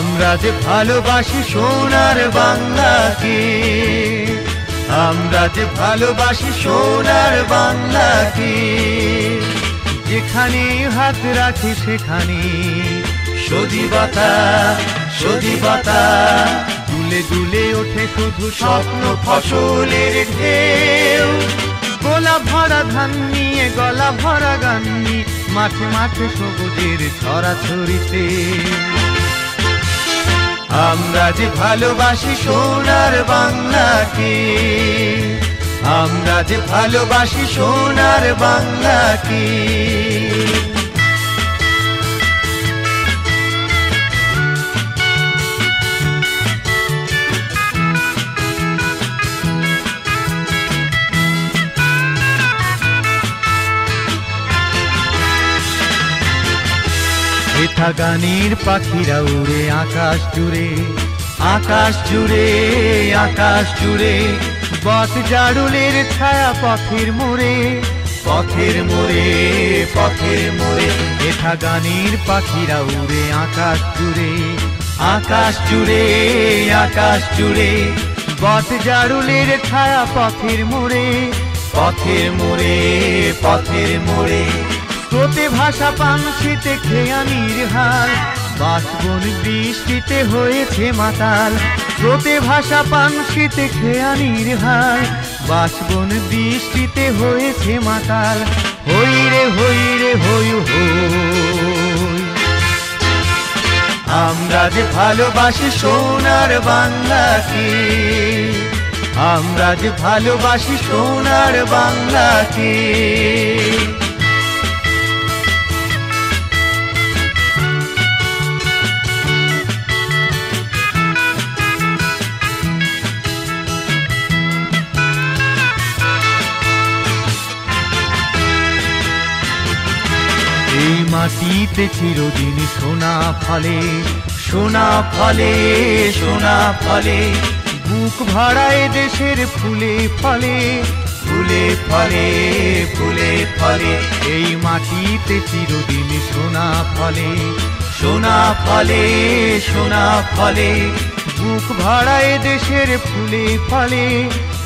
আমরা যে ভালোবাসি সোনার বাংলাকে, আমরা যে ভালোবাসি সোনার বাংলাকে, যেখানে হাত রাখি সেখানে সজীবতা সজীবতা, দুলে দুলে ওঠে শুধু স্বপ্ন ফসলের ঢেউ। গোলা ভরা ধান নিয়ে, গলা ভরা গান নিয়ে, মাঠে মাঠে সবুজের ছড়াছড়িতে। আমরা যে ভালোবাসি সোনার বাংলাকে আমরা যে ভালোবাসি সোনার বাংলাকে হেথা গানের পাখিরা উড়ে, আকাশ জুড়ে আকাশ জুড়ে আকাশ জুড়ে। বট জাড়ুলের ছায়া পথের মোড়ে পথের মোড়ে পথের মোড়ে। হেথা গানের পাখিরা উড়ে, আকাশ জুড়ে আকাশ জুড়ে আকাশ জুড়ে। বট জাড়ুলের ছায়া পথের মোড়ে পথের মোড়ে পথের মোড়ে। স্রোতে ভাষা পানসিতে খেয়ানির হাল বাসবন বৃষ্টিতে হয়েছে মাতাল। স্রোতে ভাষা পানসিতে খেয়ানির হাল বাসবন বৃষ্টিতে হয়েছে মাতাল। হই রে হই রে হই। আমরা যে ভালোবাসি সোনার বাংলাকে, আমরা যে ভালোবাসি সোনার বাংলাকে মাটিতে চিরদিন সোনা ফলে সোনা ফলে সোনা ফলে। বুক ভাড়ায় দেশের ফুলে ফলে ফুলে ফলে ফুলে ফলে। এই মাটিতে চিরদিন সোনা ফলে সোনা ফলে সোনা ফলে। বুক ভাড়ায় দেশের ফুলে ফলে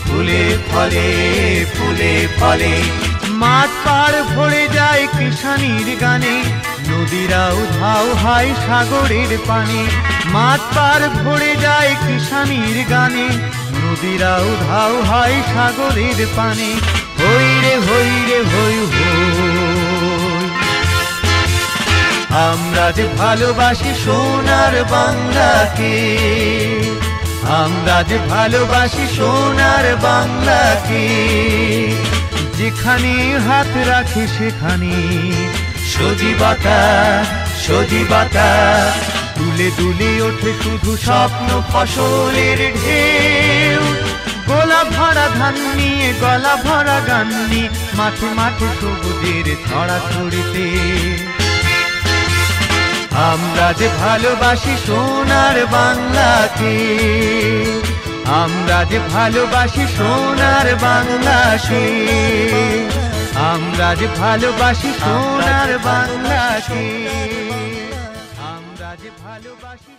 ফুলে ফলে ফুলে ফলে। মাঠ পার ভরে যায় কিষানির গানে। নদীরাও ধাও হাই সাগরের পানে। মাঠ পার ভরে যায় কিষানির গানে। নদীরাও ধাও হাই সাগরের পানে। হই রে হই রে হই। আমরা যে ভালোবাসি সোনার বাংলাকে, আমরা যে ভালোবাসি সোনার বাংলাকে যেখানে হাত রাখে সেখানে। সজীবতা সজীবতা, দুলে দুলে ওঠে শুধু স্বপ্ন ফসলের ঢেউ। গোলা ভরা ধান নিয়ে, গলা ভরা গান নিয়ে, মাঠে মাঠে সবুজের ছড়াছড়িতে আমরা যে ভালোবাসি সোনার বাংলাকে আমরা যে ভালোবাসি সোনার বাংলাকে আমরা যে ভালোবাসি সোনার বাংলাকে আমরা যে ভালোবাসি